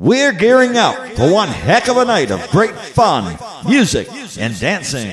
We're gearing up for one heck of a night of great fun, music, and dancing.